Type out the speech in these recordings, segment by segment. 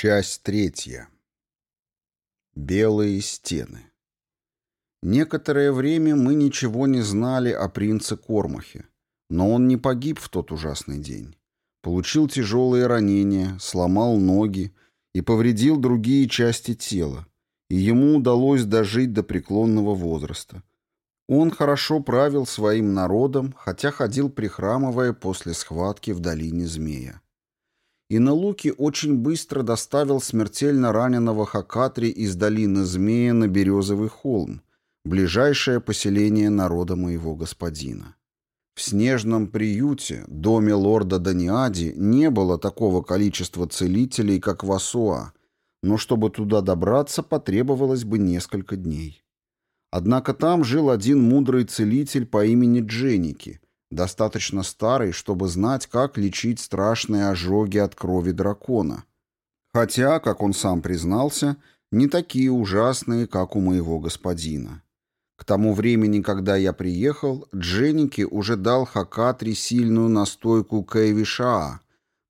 Часть третья. Белые стены. Некоторое время мы ничего не знали о принце Кормахе, но он не погиб в тот ужасный день. Получил тяжелые ранения, сломал ноги и повредил другие части тела, и ему удалось дожить до преклонного возраста. Он хорошо правил своим народом, хотя ходил прихрамывая после схватки в долине Змея. Иналуки очень быстро доставил смертельно раненого Хакатри из долины Змея на Березовый холм, ближайшее поселение народа моего господина. В снежном приюте, доме лорда Даниади, не было такого количества целителей, как в Асуа, но чтобы туда добраться, потребовалось бы несколько дней. Однако там жил один мудрый целитель по имени Дженики, достаточно старый, чтобы знать, как лечить страшные ожоги от крови дракона. Хотя, как он сам признался, не такие ужасные, как у моего господина. К тому времени, когда я приехал, Дженники уже дал Хакатри сильную настойку Кайвишаа,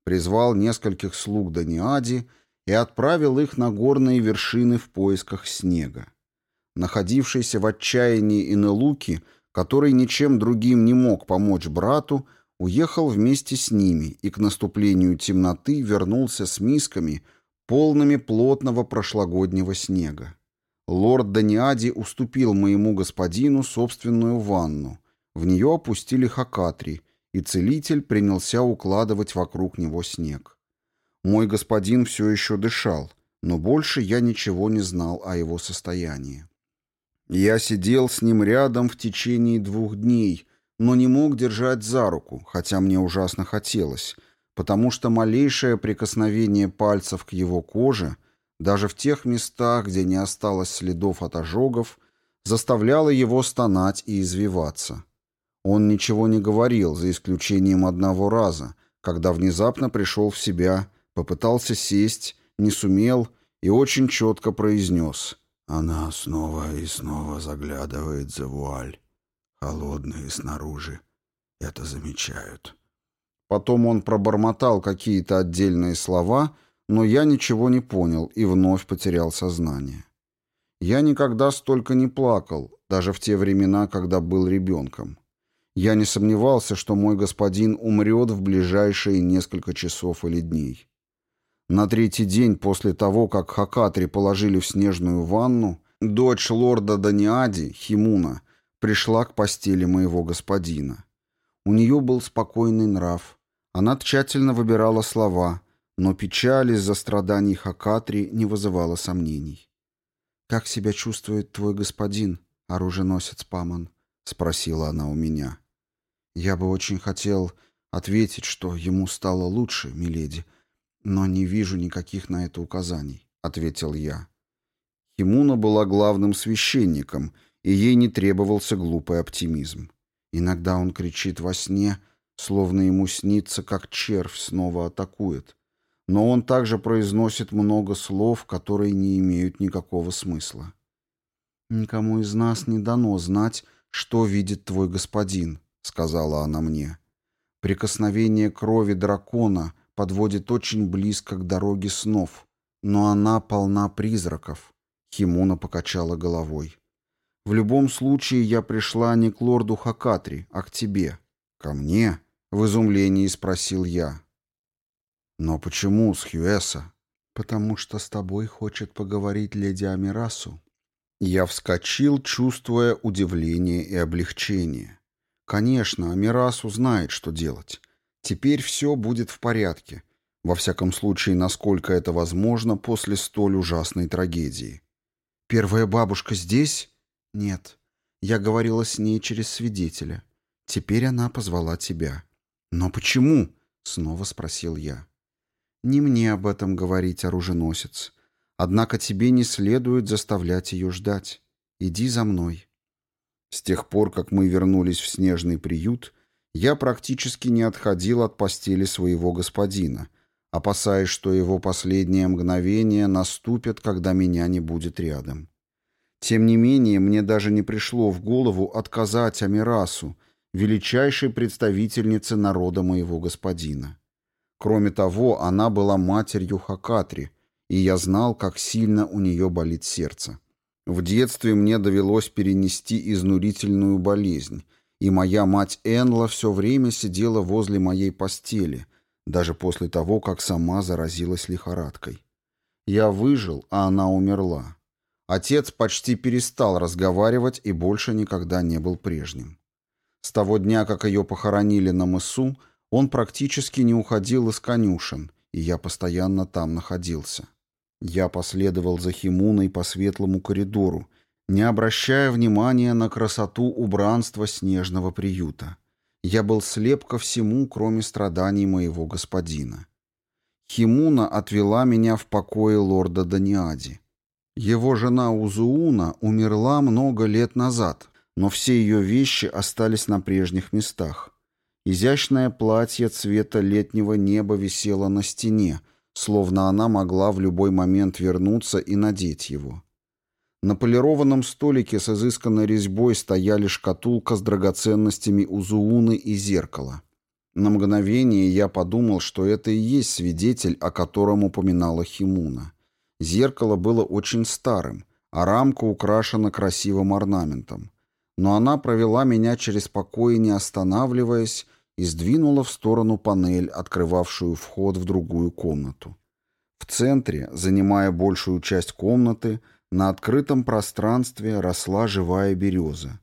призвал нескольких слуг Даниади и отправил их на горные вершины в поисках снега. Находившийся в отчаянии Инелуки – который ничем другим не мог помочь брату, уехал вместе с ними и к наступлению темноты вернулся с мисками, полными плотного прошлогоднего снега. Лорд Даниади уступил моему господину собственную ванну. В нее опустили хакатри, и целитель принялся укладывать вокруг него снег. Мой господин все еще дышал, но больше я ничего не знал о его состоянии. Я сидел с ним рядом в течение двух дней, но не мог держать за руку, хотя мне ужасно хотелось, потому что малейшее прикосновение пальцев к его коже, даже в тех местах, где не осталось следов от ожогов, заставляло его стонать и извиваться. Он ничего не говорил, за исключением одного раза, когда внезапно пришел в себя, попытался сесть, не сумел и очень четко произнес — она снова и снова заглядывает за вуаль. Холодные снаружи. Это замечают. Потом он пробормотал какие-то отдельные слова, но я ничего не понял и вновь потерял сознание. Я никогда столько не плакал, даже в те времена, когда был ребенком. Я не сомневался, что мой господин умрет в ближайшие несколько часов или дней. На третий день после того, как Хакатри положили в снежную ванну, дочь лорда Даниади, Химуна, пришла к постели моего господина. У нее был спокойный нрав. Она тщательно выбирала слова, но печаль из-за страданий Хакатри не вызывала сомнений. «Как себя чувствует твой господин, оруженосец Паман?» — спросила она у меня. «Я бы очень хотел ответить, что ему стало лучше, миледи», «Но не вижу никаких на это указаний», — ответил я. Химуна была главным священником, и ей не требовался глупый оптимизм. Иногда он кричит во сне, словно ему снится, как червь снова атакует. Но он также произносит много слов, которые не имеют никакого смысла. «Никому из нас не дано знать, что видит твой господин», — сказала она мне. «Прикосновение крови дракона подводит очень близко к дороге снов, но она полна призраков. Химуна покачала головой. В любом случае я пришла не к лорду Хакатри, а к тебе. Ко мне? В изумлении спросил я. Но почему с Хьюэса? Потому что с тобой хочет поговорить леди Амирасу. Я вскочил, чувствуя удивление и облегчение. Конечно, Амирасу знает, что делать. Теперь все будет в порядке. Во всяком случае, насколько это возможно после столь ужасной трагедии. «Первая бабушка здесь?» «Нет. Я говорила с ней через свидетеля. Теперь она позвала тебя». «Но почему?» — снова спросил я. «Не мне об этом говорить, оруженосец. Однако тебе не следует заставлять ее ждать. Иди за мной». С тех пор, как мы вернулись в снежный приют, я практически не отходил от постели своего господина, опасаясь, что его последние мгновения наступят, когда меня не будет рядом. Тем не менее, мне даже не пришло в голову отказать Амирасу, величайшей представительнице народа моего господина. Кроме того, она была матерью Хакатри, и я знал, как сильно у нее болит сердце. В детстве мне довелось перенести изнурительную болезнь, и моя мать Энла все время сидела возле моей постели, даже после того, как сама заразилась лихорадкой. Я выжил, а она умерла. Отец почти перестал разговаривать и больше никогда не был прежним. С того дня, как ее похоронили на мысу, он практически не уходил из конюшен, и я постоянно там находился. Я последовал за Химуной по светлому коридору, не обращая внимания на красоту убранства снежного приюта. Я был слеп ко всему, кроме страданий моего господина. Химуна отвела меня в покое лорда Даниади. Его жена Узууна умерла много лет назад, но все ее вещи остались на прежних местах. Изящное платье цвета летнего неба висело на стене, словно она могла в любой момент вернуться и надеть его. На полированном столике с изысканной резьбой стояли шкатулка с драгоценностями Узууны и зеркало. На мгновение я подумал, что это и есть свидетель, о котором упоминала Химуна. Зеркало было очень старым, а рамка украшена красивым орнаментом. Но она провела меня через покои, не останавливаясь, и сдвинула в сторону панель, открывавшую вход в другую комнату. В центре, занимая большую часть комнаты, на открытом пространстве росла живая береза.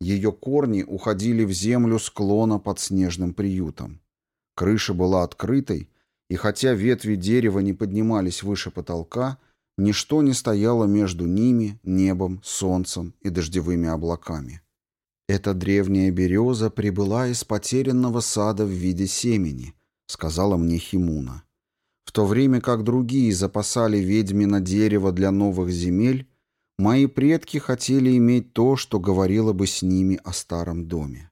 Ее корни уходили в землю склона под снежным приютом. Крыша была открытой, и хотя ветви дерева не поднимались выше потолка, ничто не стояло между ними, небом, солнцем и дождевыми облаками. «Эта древняя береза прибыла из потерянного сада в виде семени», — сказала мне Химуна. В то время как другие запасали ведьмино дерево для новых земель, мои предки хотели иметь то, что говорило бы с ними о старом доме.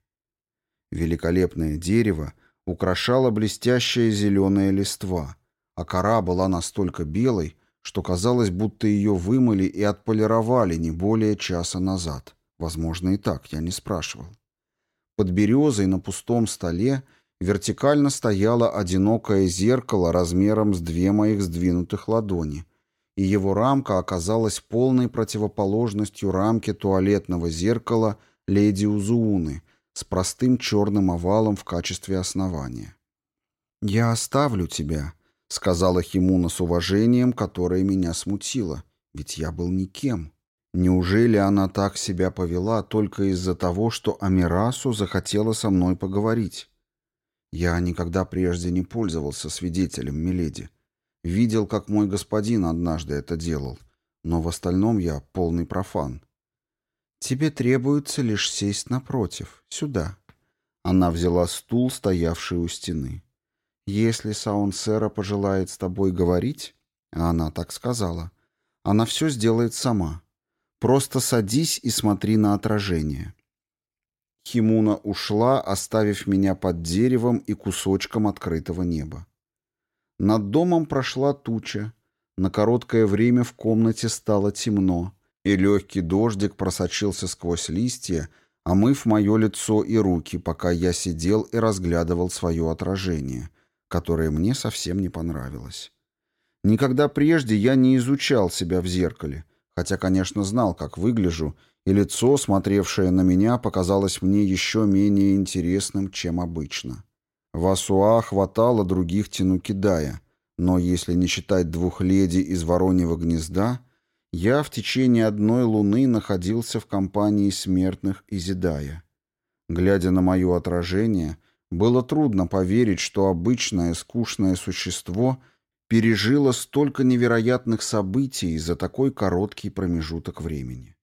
Великолепное дерево — украшала блестящая зеленая листва, а кора была настолько белой, что казалось, будто ее вымыли и отполировали не более часа назад. Возможно, и так, я не спрашивал. Под березой на пустом столе вертикально стояло одинокое зеркало размером с две моих сдвинутых ладони, и его рамка оказалась полной противоположностью рамке туалетного зеркала леди Узууны, с простым черным овалом в качестве основания. «Я оставлю тебя», — сказала Химуна с уважением, которое меня смутило, ведь я был никем. Неужели она так себя повела только из-за того, что Амирасу захотела со мной поговорить? Я никогда прежде не пользовался свидетелем Миледи. Видел, как мой господин однажды это делал, но в остальном я полный профан. Тебе требуется лишь сесть напротив, сюда. Она взяла стул, стоявший у стены. Если Саунсера пожелает с тобой говорить, а она так сказала, она все сделает сама. Просто садись и смотри на отражение. Химуна ушла, оставив меня под деревом и кусочком открытого неба. Над домом прошла туча. На короткое время в комнате стало темно, и легкий дождик просочился сквозь листья, омыв мое лицо и руки, пока я сидел и разглядывал свое отражение, которое мне совсем не понравилось. Никогда прежде я не изучал себя в зеркале, хотя, конечно, знал, как выгляжу, и лицо, смотревшее на меня, показалось мне еще менее интересным, чем обычно. В Асуа хватало других Тинукидая, но если не считать двух леди из Вороньего гнезда, я в течение одной луны находился в компании смертных Изидая. Глядя на мое отражение, было трудно поверить, что обычное скучное существо пережило столько невероятных событий за такой короткий промежуток времени.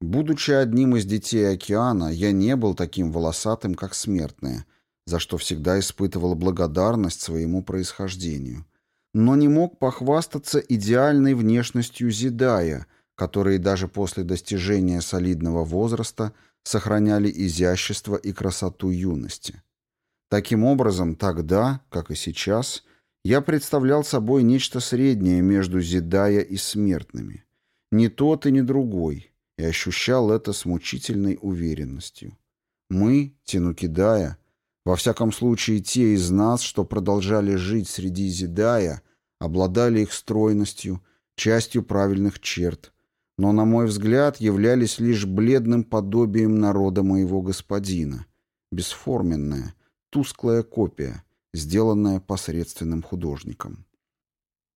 Будучи одним из детей океана, я не был таким волосатым, как смертные, за что всегда испытывал благодарность своему происхождению но не мог похвастаться идеальной внешностью Зидая, которые даже после достижения солидного возраста сохраняли изящество и красоту юности. Таким образом, тогда, как и сейчас, я представлял собой нечто среднее между Зидая и смертными. Не тот и не другой, и ощущал это с мучительной уверенностью. Мы, Тинукидая, во всяком случае, те из нас, что продолжали жить среди Зидая, обладали их стройностью, частью правильных черт, но, на мой взгляд, являлись лишь бледным подобием народа моего господина, бесформенная, тусклая копия, сделанная посредственным художником.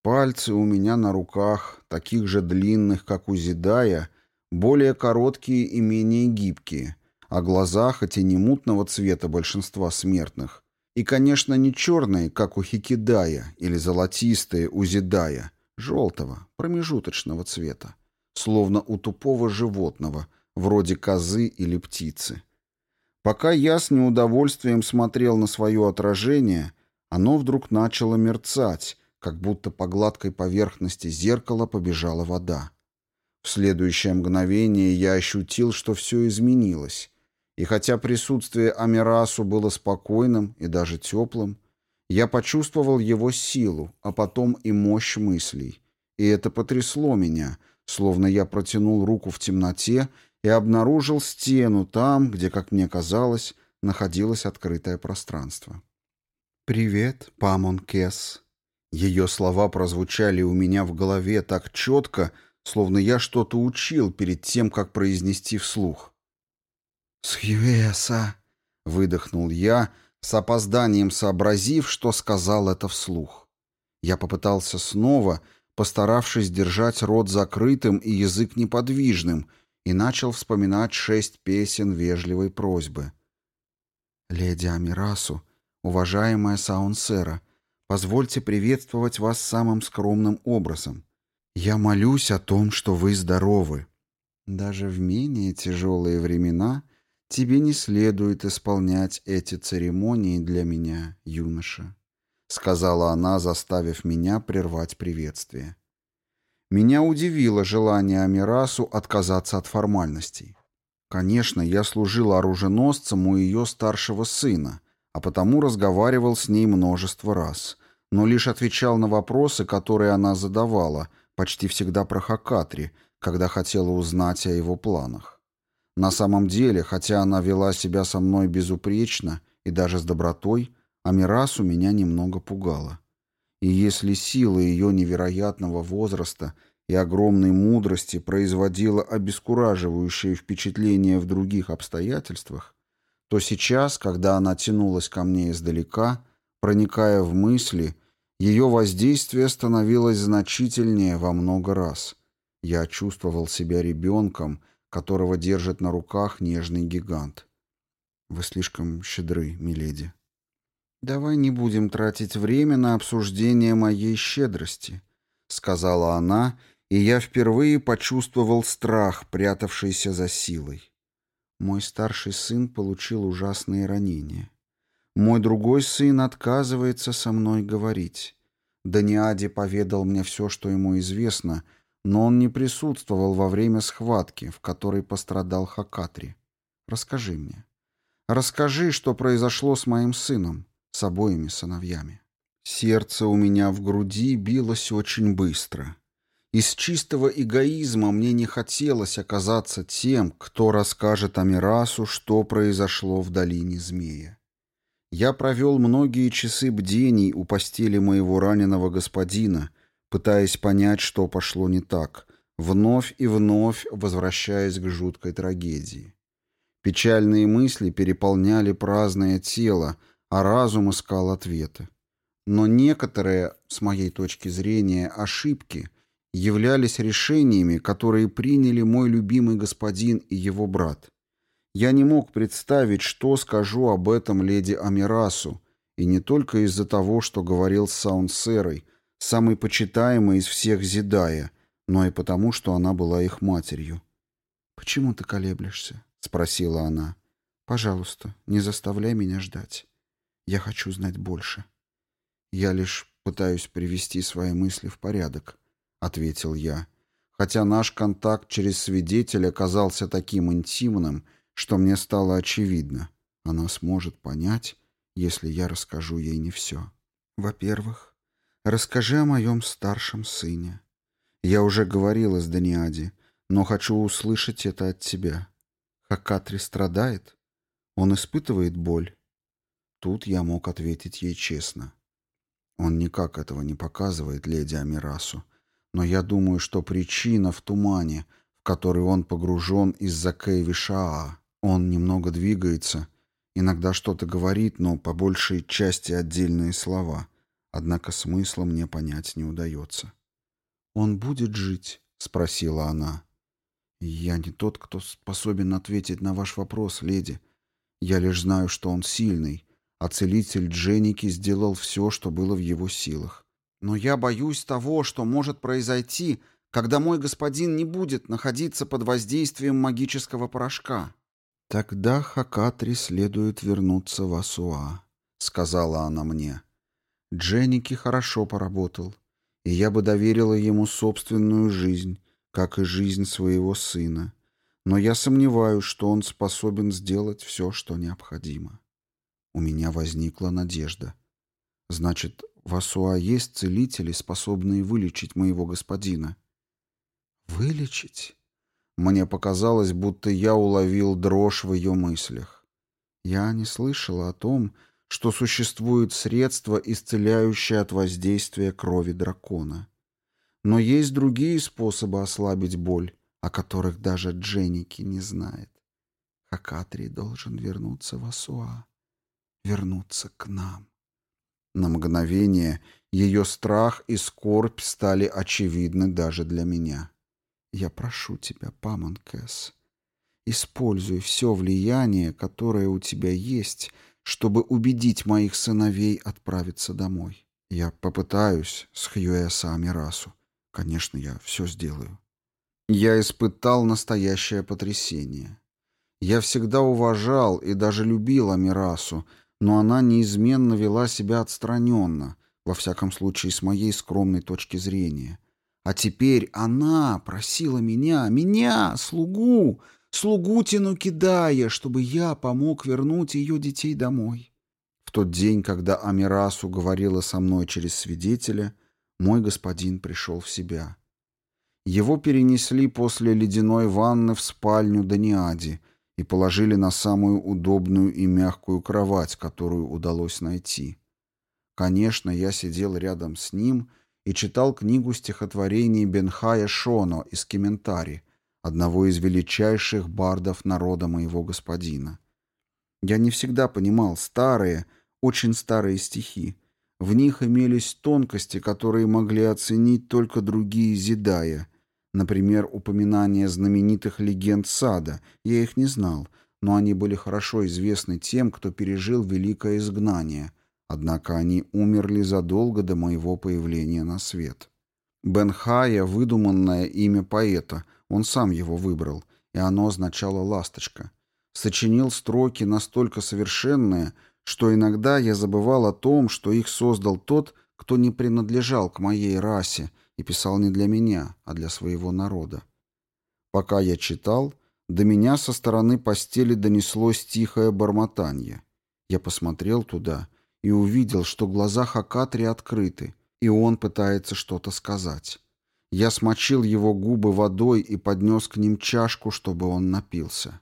Пальцы у меня на руках, таких же длинных, как у Зидая, более короткие и менее гибкие, а глаза, хоть и не мутного цвета большинства смертных, и, конечно, не черные, как у Хикидая, или золотистые у Зидая, желтого, промежуточного цвета, словно у тупого животного, вроде козы или птицы. Пока я с неудовольствием смотрел на свое отражение, оно вдруг начало мерцать, как будто по гладкой поверхности зеркала побежала вода. В следующее мгновение я ощутил, что все изменилось, и хотя присутствие Амирасу было спокойным и даже теплым, я почувствовал его силу, а потом и мощь мыслей. И это потрясло меня, словно я протянул руку в темноте и обнаружил стену там, где, как мне казалось, находилось открытое пространство. «Привет, Памон Кес». Ее слова прозвучали у меня в голове так четко, словно я что-то учил перед тем, как произнести вслух. «Схьюэса», — выдохнул я, с опозданием сообразив, что сказал это вслух. Я попытался снова, постаравшись держать рот закрытым и язык неподвижным, и начал вспоминать шесть песен вежливой просьбы. «Леди Амирасу, уважаемая Саунсера, позвольте приветствовать вас самым скромным образом. Я молюсь о том, что вы здоровы. Даже в менее тяжелые времена тебе не следует исполнять эти церемонии для меня, юноша», — сказала она, заставив меня прервать приветствие. Меня удивило желание Амирасу отказаться от формальностей. Конечно, я служил оруженосцем у ее старшего сына, а потому разговаривал с ней множество раз, но лишь отвечал на вопросы, которые она задавала, почти всегда про Хакатри, когда хотела узнать о его планах. На самом деле, хотя она вела себя со мной безупречно и даже с добротой, Амирасу меня немного пугала. И если сила ее невероятного возраста и огромной мудрости производила обескураживающее впечатление в других обстоятельствах, то сейчас, когда она тянулась ко мне издалека, проникая в мысли, ее воздействие становилось значительнее во много раз. Я чувствовал себя ребенком, которого держит на руках нежный гигант. «Вы слишком щедры, миледи», «Давай не будем тратить время на обсуждение моей щедрости», — сказала она, и я впервые почувствовал страх, прятавшийся за силой. Мой старший сын получил ужасные ранения. Мой другой сын отказывается со мной говорить. Даниади поведал мне все, что ему известно, но он не присутствовал во время схватки, в которой пострадал Хакатри. Расскажи мне. Расскажи, что произошло с моим сыном с обоими сыновьями. Сердце у меня в груди билось очень быстро. Из чистого эгоизма мне не хотелось оказаться тем, кто расскажет Амирасу, что произошло в долине змея. Я провел многие часы бдений у постели моего раненого господина, пытаясь понять, что пошло не так, вновь и вновь возвращаясь к жуткой трагедии. Печальные мысли переполняли праздное тело, а разум искал ответы. Но некоторые, с моей точки зрения, ошибки являлись решениями, которые приняли мой любимый господин и его брат. Я не мог представить, что скажу об этом леди Амирасу, и не только из-за того, что говорил с Саунсерой, самой почитаемой из всех Зидая, но и потому, что она была их матерью. «Почему ты колеблешься?» — спросила она. «Пожалуйста, не заставляй меня ждать». Я хочу знать больше. Я лишь пытаюсь привести свои мысли в порядок, ответил я. Хотя наш контакт через свидетеля оказался таким интимным, что мне стало очевидно. Она сможет понять, если я расскажу ей не все. Во-первых, расскажи о моем старшем сыне. Я уже говорила с Даниади, но хочу услышать это от тебя. Хакатри страдает? Он испытывает боль? Тут я мог ответить ей честно. Он никак этого не показывает леди Амирасу. Но я думаю, что причина в тумане, в который он погружен из-за Кейвишаа. Он немного двигается, иногда что-то говорит, но по большей части отдельные слова. Однако смысла мне понять не удается. «Он будет жить?» — спросила она. «Я не тот, кто способен ответить на ваш вопрос, леди. Я лишь знаю, что он сильный, а целитель Дженники сделал все, что было в его силах. Но я боюсь того, что может произойти, когда мой господин не будет находиться под воздействием магического порошка. Тогда Хакатри следует вернуться в Асуа, сказала она мне. Дженники хорошо поработал, и я бы доверила ему собственную жизнь, как и жизнь своего сына. Но я сомневаюсь, что он способен сделать все, что необходимо. У меня возникла надежда. Значит, в Асуа есть целители, способные вылечить моего господина. Вылечить? Мне показалось, будто я уловил дрожь в ее мыслях. Я не слышала о том, что существует средство, исцеляющее от воздействия крови дракона. Но есть другие способы ослабить боль, о которых даже Дженники не знает. Хакатри должен вернуться в Асуа вернуться к нам. На мгновение ее страх и скорбь стали очевидны даже для меня. Я прошу тебя, Памон Кэс, используй все влияние, которое у тебя есть, чтобы убедить моих сыновей отправиться домой. Я попытаюсь с Хьюэса Амирасу. Конечно, я все сделаю. Я испытал настоящее потрясение. Я всегда уважал и даже любил Амирасу, но она неизменно вела себя отстраненно, во всяком случае с моей скромной точки зрения. А теперь она просила меня, меня, слугу, слугу тяну кидая, чтобы я помог вернуть ее детей домой. В тот день, когда Амирасу говорила со мной через свидетеля, мой господин пришел в себя. Его перенесли после ледяной ванны в спальню Даниади — и положили на самую удобную и мягкую кровать, которую удалось найти. Конечно, я сидел рядом с ним и читал книгу стихотворений Бенхая Шоно из Кементари, одного из величайших бардов народа моего господина. Я не всегда понимал старые, очень старые стихи. В них имелись тонкости, которые могли оценить только другие зидая — Например, упоминания знаменитых легенд сада. Я их не знал, но они были хорошо известны тем, кто пережил великое изгнание. Однако они умерли задолго до моего появления на свет. Бенхая — выдуманное имя поэта, он сам его выбрал, и оно означало «ласточка». Сочинил строки настолько совершенные, что иногда я забывал о том, что их создал тот, кто не принадлежал к моей расе, и писал не для меня, а для своего народа. Пока я читал, до меня со стороны постели донеслось тихое бормотанье. Я посмотрел туда и увидел, что глаза Хакатри открыты, и он пытается что-то сказать. Я смочил его губы водой и поднес к ним чашку, чтобы он напился.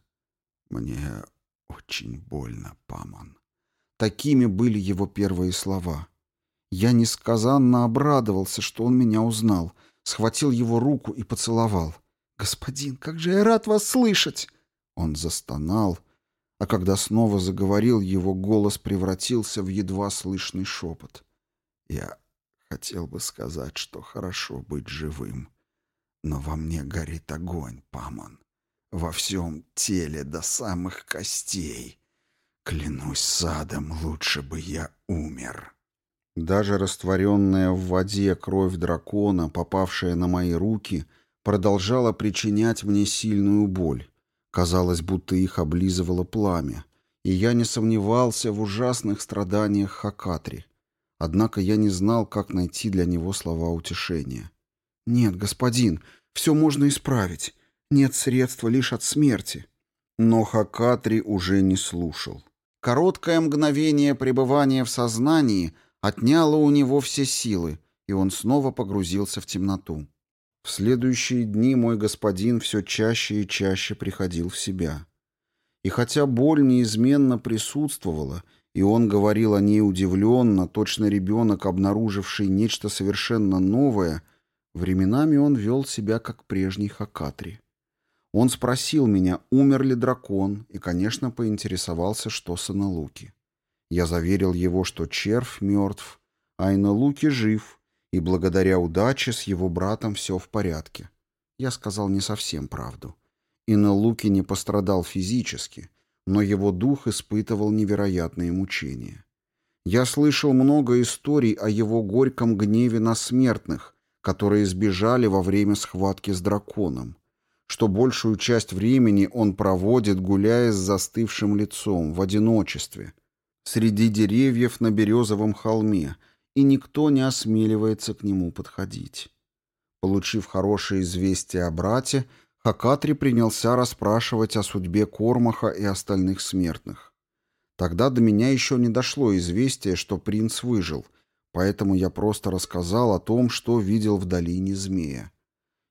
«Мне очень больно, Паман». Такими были его первые слова. Я несказанно обрадовался, что он меня узнал, схватил его руку и поцеловал. «Господин, как же я рад вас слышать!» Он застонал, а когда снова заговорил, его голос превратился в едва слышный шепот. «Я хотел бы сказать, что хорошо быть живым, но во мне горит огонь, Памон, во всем теле до самых костей. Клянусь садом, лучше бы я умер». Даже растворенная в воде кровь дракона, попавшая на мои руки, продолжала причинять мне сильную боль. Казалось, будто их облизывало пламя. И я не сомневался в ужасных страданиях Хакатри. Однако я не знал, как найти для него слова утешения. «Нет, господин, все можно исправить. Нет средства лишь от смерти». Но Хакатри уже не слушал. Короткое мгновение пребывания в сознании — отняло у него все силы, и он снова погрузился в темноту. В следующие дни мой господин все чаще и чаще приходил в себя. И хотя боль неизменно присутствовала, и он говорил о ней удивленно, точно ребенок, обнаруживший нечто совершенно новое, временами он вел себя как прежний Хакатри. Он спросил меня, умер ли дракон, и, конечно, поинтересовался, что с Аналуки. Я заверил его, что червь мертв, а Иналуки жив, и благодаря удаче с его братом все в порядке. Я сказал не совсем правду. Иналуки не пострадал физически, но его дух испытывал невероятные мучения. Я слышал много историй о его горьком гневе на смертных, которые сбежали во время схватки с драконом, что большую часть времени он проводит, гуляя с застывшим лицом, в одиночестве, среди деревьев на березовом холме, и никто не осмеливается к нему подходить. Получив хорошее известие о брате, Хакатри принялся расспрашивать о судьбе Кормаха и остальных смертных. Тогда до меня еще не дошло известие, что принц выжил, поэтому я просто рассказал о том, что видел в долине змея.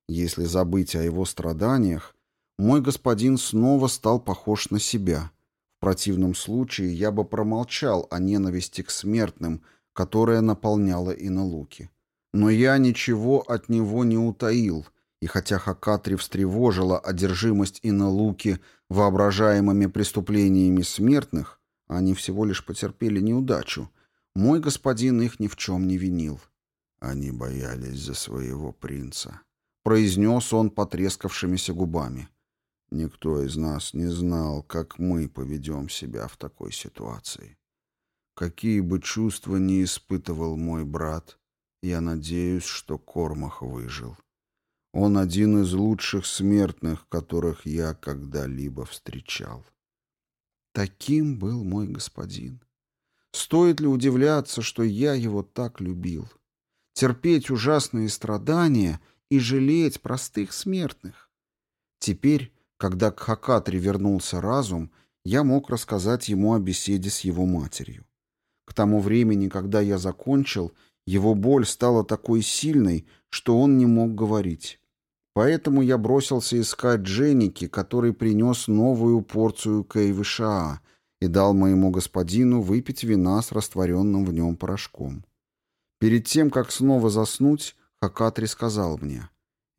Если забыть о его страданиях, мой господин снова стал похож на себя. В противном случае я бы промолчал о ненависти к смертным, которая наполняла Иналуки. Но я ничего от него не утаил, и хотя Хакатри встревожила одержимость Иналуки воображаемыми преступлениями смертных, они всего лишь потерпели неудачу, мой господин их ни в чем не винил. Они боялись за своего принца. — произнес он потрескавшимися губами. «Никто из нас не знал, как мы поведем себя в такой ситуации. Какие бы чувства ни испытывал мой брат, я надеюсь, что Кормах выжил. Он один из лучших смертных, которых я когда-либо встречал». Таким был мой господин. Стоит ли удивляться, что я его так любил? Терпеть ужасные страдания — и жалеть простых смертных. Теперь, когда к Хакатре вернулся разум, я мог рассказать ему о беседе с его матерью. К тому времени, когда я закончил, его боль стала такой сильной, что он не мог говорить. Поэтому я бросился искать Дженники, который принес новую порцию Кейвышаа и дал моему господину выпить вина с растворенным в нем порошком. Перед тем, как снова заснуть, Хакатри сказал мне,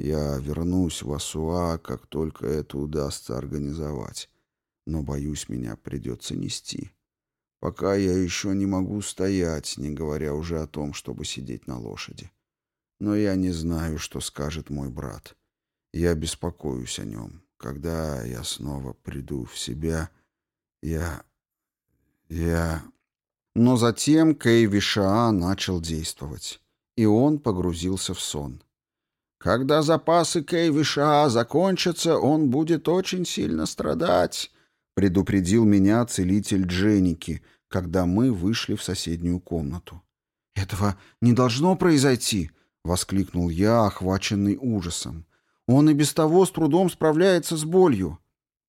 «Я вернусь в Асуа, как только это удастся организовать, но, боюсь, меня придется нести. Пока я еще не могу стоять, не говоря уже о том, чтобы сидеть на лошади. Но я не знаю, что скажет мой брат. Я беспокоюсь о нем. Когда я снова приду в себя, я... я...» Но затем Кей Вишаа начал действовать и он погрузился в сон. «Когда запасы Кейвиша закончатся, он будет очень сильно страдать», предупредил меня целитель Дженники, когда мы вышли в соседнюю комнату. «Этого не должно произойти!» — воскликнул я, охваченный ужасом. «Он и без того с трудом справляется с болью».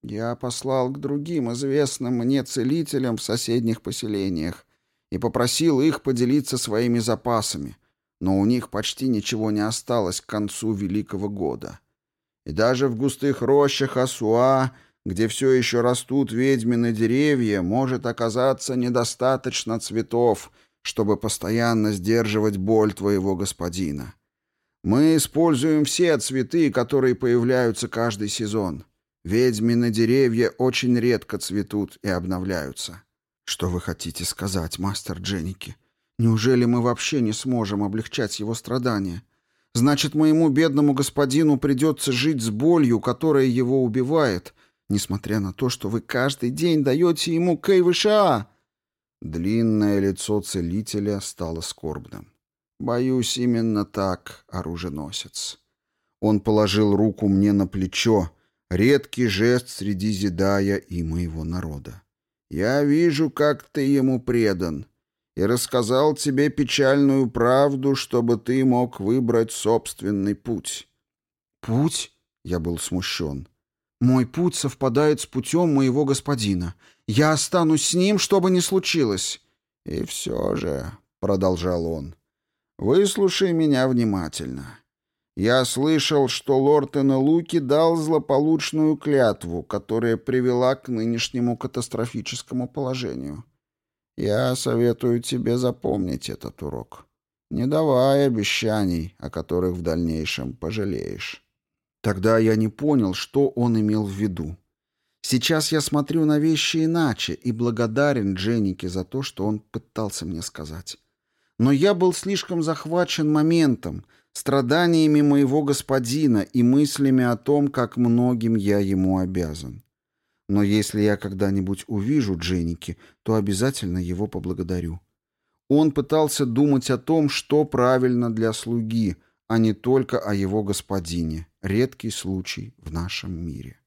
Я послал к другим известным мне целителям в соседних поселениях и попросил их поделиться своими запасами но у них почти ничего не осталось к концу Великого года. И даже в густых рощах Асуа, где все еще растут ведьмины деревья, может оказаться недостаточно цветов, чтобы постоянно сдерживать боль твоего господина. Мы используем все цветы, которые появляются каждый сезон. Ведьмины деревья очень редко цветут и обновляются. Что вы хотите сказать, мастер Дженники? Неужели мы вообще не сможем облегчать его страдания? Значит, моему бедному господину придется жить с болью, которая его убивает, несмотря на то, что вы каждый день даете ему Кейвыша. Длинное лицо целителя стало скорбным. Боюсь, именно так, оруженосец. Он положил руку мне на плечо, редкий жест среди Зидая и моего народа. Я вижу, как ты ему предан и рассказал тебе печальную правду, чтобы ты мог выбрать собственный путь». «Путь?» — я был смущен. «Мой путь совпадает с путем моего господина. Я останусь с ним, что бы ни случилось». «И все же», — продолжал он, — «выслушай меня внимательно. Я слышал, что лорд Энелуки дал злополучную клятву, которая привела к нынешнему катастрофическому положению». Я советую тебе запомнить этот урок. Не давай обещаний, о которых в дальнейшем пожалеешь. Тогда я не понял, что он имел в виду. Сейчас я смотрю на вещи иначе и благодарен Дженнике за то, что он пытался мне сказать. Но я был слишком захвачен моментом, страданиями моего господина и мыслями о том, как многим я ему обязан. Но если я когда-нибудь увижу Дженники, то обязательно его поблагодарю. Он пытался думать о том, что правильно для слуги, а не только о его господине. Редкий случай в нашем мире.